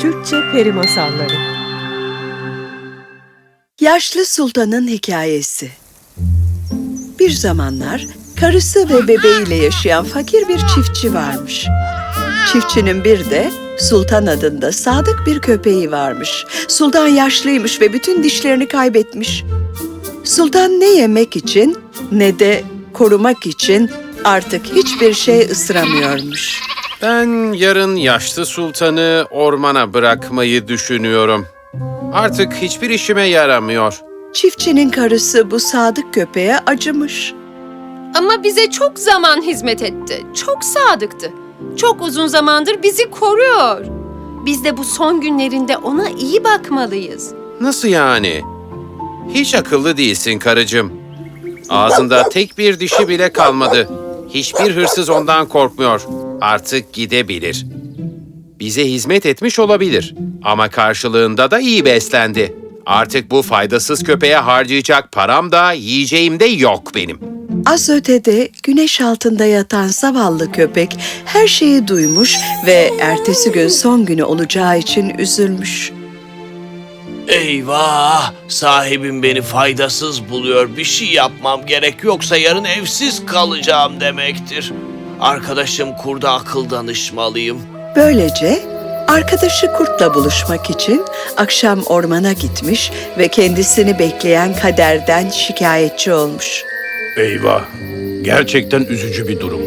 Türkçe Peri Masalları Yaşlı Sultan'ın Hikayesi Bir zamanlar karısı ve bebeğiyle yaşayan fakir bir çiftçi varmış. Çiftçinin bir de Sultan adında sadık bir köpeği varmış. Sultan yaşlıymış ve bütün dişlerini kaybetmiş. Sultan ne yemek için ne de korumak için artık hiçbir şey ısıramıyormuş. Ben yarın yaşlı sultanı ormana bırakmayı düşünüyorum. Artık hiçbir işime yaramıyor. Çiftçinin karısı bu sadık köpeğe acımış. Ama bize çok zaman hizmet etti. Çok sadıktı. Çok uzun zamandır bizi koruyor. Biz de bu son günlerinde ona iyi bakmalıyız. Nasıl yani? Hiç akıllı değilsin karıcığım. Ağzında tek bir dişi bile kalmadı. Hiçbir hırsız ondan korkmuyor. Artık gidebilir. Bize hizmet etmiş olabilir. Ama karşılığında da iyi beslendi. Artık bu faydasız köpeğe harcayacak param da yiyeceğim de yok benim. Az ötede güneş altında yatan zavallı köpek her şeyi duymuş ve ertesi gün son günü olacağı için üzülmüş. Eyvah! Sahibim beni faydasız buluyor. Bir şey yapmam gerek yoksa yarın evsiz kalacağım demektir. Arkadaşım kurda akıl danışmalıyım. Böylece arkadaşı kurtla buluşmak için akşam ormana gitmiş ve kendisini bekleyen kaderden şikayetçi olmuş. Eyvah! Gerçekten üzücü bir durum.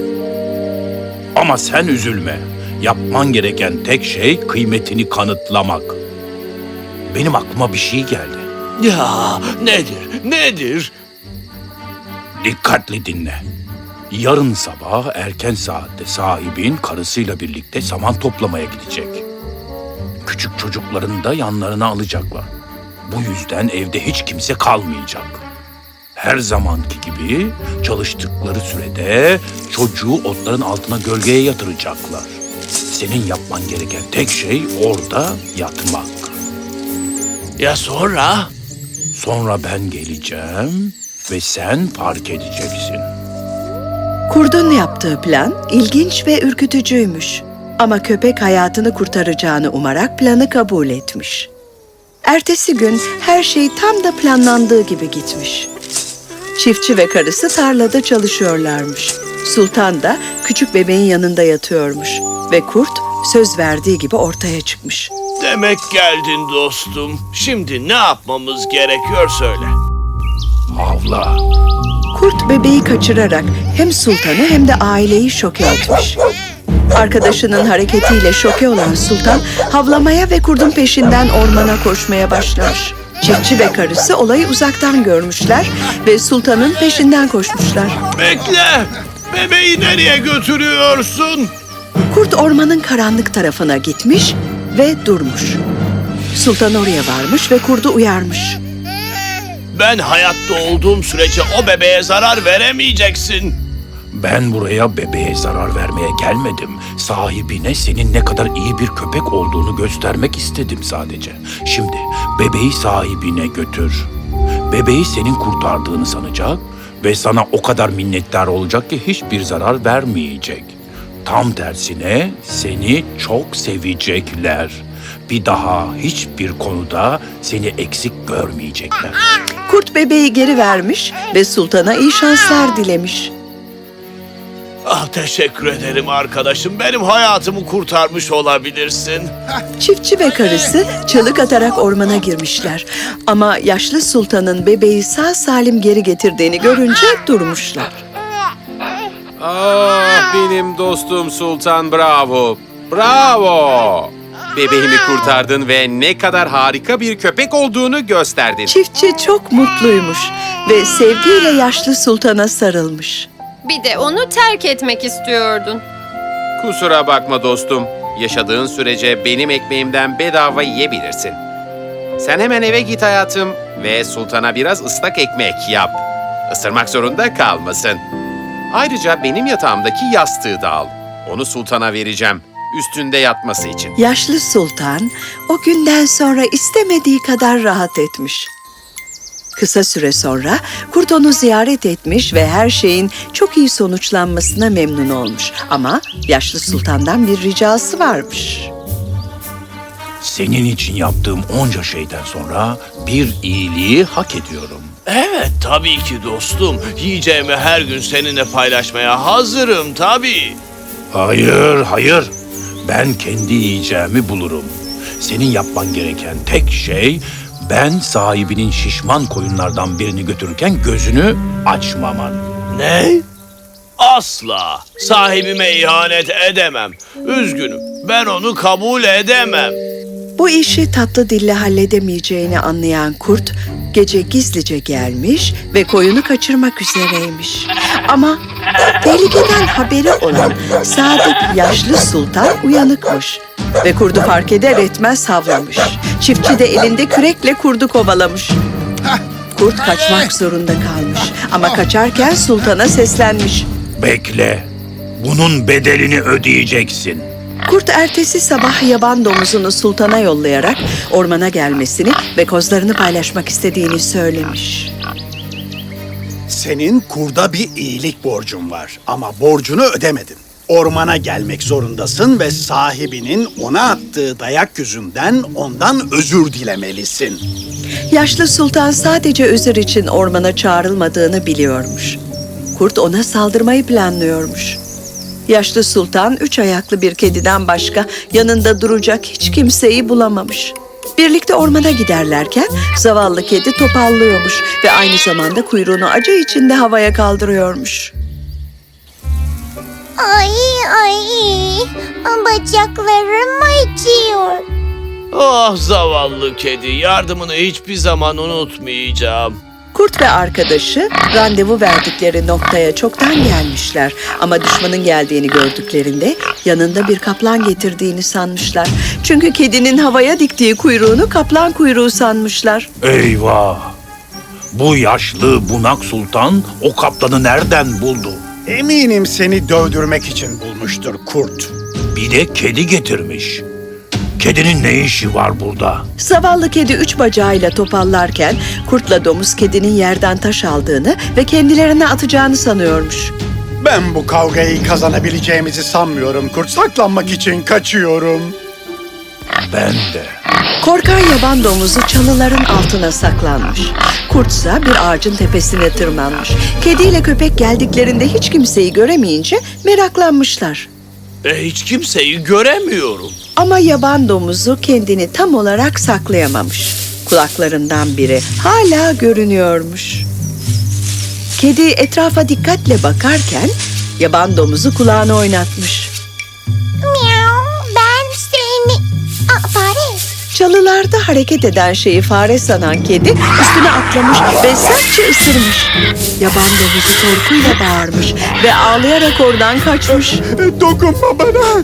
Ama sen üzülme. Yapman gereken tek şey kıymetini kanıtlamak. Benim aklıma bir şey geldi. Ya nedir? Nedir? Dikkatli dinle. Yarın sabah erken saatte sahibin karısıyla birlikte saman toplamaya gidecek. Küçük çocuklarını da yanlarına alacaklar. Bu yüzden evde hiç kimse kalmayacak. Her zamanki gibi çalıştıkları sürede çocuğu otların altına gölgeye yatıracaklar. Senin yapman gereken tek şey orada yatmak. Ya sonra? Sonra ben geleceğim ve sen fark edeceksin. Kurdun yaptığı plan ilginç ve ürkütücüymüş. Ama köpek hayatını kurtaracağını umarak planı kabul etmiş. Ertesi gün her şey tam da planlandığı gibi gitmiş. Çiftçi ve karısı tarlada çalışıyorlarmış. Sultan da küçük bebeğin yanında yatıyormuş ve kurt söz verdiği gibi ortaya çıkmış. Demek geldin dostum. Şimdi ne yapmamız gerekiyor söyle. Havla. Kurt bebeği kaçırarak hem sultanı hem de aileyi şoke etmiş. Arkadaşının hareketiyle şoke olan sultan havlamaya ve kurdun peşinden ormana koşmaya başlamış. Çiftçi ve karısı olayı uzaktan görmüşler ve sultanın peşinden koşmuşlar. Bekle! Bebeği nereye götürüyorsun? Kurt ormanın karanlık tarafına gitmiş ve durmuş. Sultan oraya varmış ve kurdu uyarmış. Ben hayatta olduğum sürece o bebeğe zarar veremeyeceksin. Ben buraya bebeğe zarar vermeye gelmedim. Sahibine senin ne kadar iyi bir köpek olduğunu göstermek istedim sadece. Şimdi bebeği sahibine götür. Bebeği senin kurtardığını sanacak ve sana o kadar minnettar olacak ki hiçbir zarar vermeyecek. Tam tersine seni çok sevecekler. Bir daha hiçbir konuda seni eksik görmeyecekler. Kurt bebeği geri vermiş ve sultana iyi şanslar dilemiş. Ah teşekkür ederim arkadaşım. Benim hayatımı kurtarmış olabilirsin. Çiftçi ve karısı çığlık atarak ormana girmişler. Ama yaşlı sultanın bebeği sağ salim geri getirdiğini görünce durmuşlar. Ah benim dostum Sultan Bravo. Bravo. Bebeğimi kurtardın ve ne kadar harika bir köpek olduğunu gösterdin. Çiftçi çok mutluymuş ve sevgiyle yaşlı sultana sarılmış. Bir de onu terk etmek istiyordun. Kusura bakma dostum. Yaşadığın sürece benim ekmeğimden bedava yiyebilirsin. Sen hemen eve git hayatım ve sultana biraz ıslak ekmek yap. Isırmak zorunda kalmasın. Ayrıca benim yatağımdaki yastığı da al. Onu sultana vereceğim. Üstünde yatması için. Yaşlı sultan o günden sonra istemediği kadar rahat etmiş. Kısa süre sonra kurt onu ziyaret etmiş ve her şeyin çok iyi sonuçlanmasına memnun olmuş. Ama yaşlı sultandan bir ricası varmış. Senin için yaptığım onca şeyden sonra bir iyiliği hak ediyorum. Evet tabii ki dostum. Yiyeceğimi her gün seninle paylaşmaya hazırım tabii. Hayır, hayır. Ben kendi yiyeceğimi bulurum. Senin yapman gereken tek şey ben sahibinin şişman koyunlardan birini götürürken gözünü açmaman. Ne? Asla. Sahibime ihanet edemem. Üzgünüm. Ben onu kabul edemem. Bu işi tatlı dille halledemeyeceğini anlayan kurt gece gizlice gelmiş ve koyunu kaçırmak üzereymiş. Ama tehlikeden haberi olan sadık yaşlı sultan uyanıkmış ve kurdu fark eder etmez havlamış. Çiftçi de elinde kürekle kurdu kovalamış. Kurt kaçmak zorunda kalmış ama kaçarken sultana seslenmiş. Bekle. Bunun bedelini ödeyeceksin. Kurt ertesi sabah yaban domuzunu sultana yollayarak ormana gelmesini ve kozlarını paylaşmak istediğini söylemiş. Senin kurda bir iyilik borcun var ama borcunu ödemedin. Ormana gelmek zorundasın ve sahibinin ona attığı dayak yüzünden ondan özür dilemelisin. Yaşlı sultan sadece özür için ormana çağrılmadığını biliyormuş. Kurt ona saldırmayı planlıyormuş. Yaşlı sultan üç ayaklı bir kediden başka yanında duracak hiç kimseyi bulamamış. Birlikte ormana giderlerken zavallı kedi topallıyormuş ve aynı zamanda kuyruğunu acı içinde havaya kaldırıyormuş. Ay ay bacaklarım acıyor. Ah zavallı kedi. Yardımını hiçbir zaman unutmayacağım. Kurt ve arkadaşı randevu verdikleri noktaya çoktan gelmişler. Ama düşmanın geldiğini gördüklerinde yanında bir kaplan getirdiğini sanmışlar. Çünkü kedinin havaya diktiği kuyruğunu kaplan kuyruğu sanmışlar. Eyvah! Bu yaşlı bunak sultan o kaplanı nereden buldu? Eminim seni dövdürmek için bulmuştur kurt. Bir de kedi getirmiş. Kedinin ne işi var burada? Zavallı kedi üç bacağıyla topallarken kurtla domuz kedinin yerden taş aldığını ve kendilerine atacağını sanıyormuş. Ben bu kavgayı kazanabileceğimizi sanmıyorum kurt. Saklanmak için kaçıyorum. Ben de. Korkan yaban domuzu çalıların altına saklanmış. Kurtsa bir ağacın tepesine tırmanmış. Kediyle köpek geldiklerinde hiç kimseyi göremeyince meraklanmışlar. E, hiç kimseyi göremiyorum. Ama yaban domuzu kendini tam olarak saklayamamış. Kulaklarından biri hala görünüyormuş. Kedi etrafa dikkatle bakarken yaban domuzu kulağını oynatmış. Çalılarda hareket eden şeyi fare sanan kedi üstüne atlamış ve sertçe ısırmış. Yaban domuzu korkuyla bağırmış ve ağlayarak oradan kaçmış. Dokunma bana.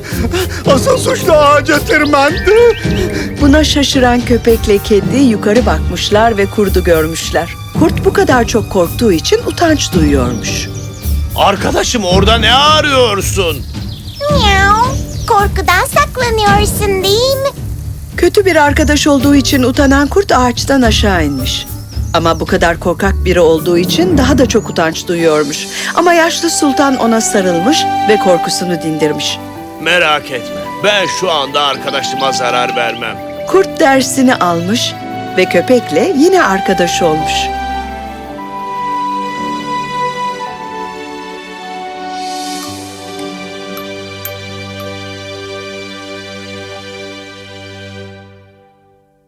Asıl suçlu ağaca tırmandı. Buna şaşıran köpekle kedi yukarı bakmışlar ve kurdu görmüşler. Kurt bu kadar çok korktuğu için utanç duyuyormuş. Arkadaşım orada ne arıyorsun? Miau. Korkudan saklanıyorsun? Kötü bir arkadaş olduğu için utanan kurt ağaçtan aşağı inmiş. Ama bu kadar korkak biri olduğu için daha da çok utanç duyuyormuş. Ama yaşlı sultan ona sarılmış ve korkusunu dindirmiş. Merak etme. Ben şu anda arkadaşıma zarar vermem. Kurt dersini almış ve köpekle yine arkadaş olmuş.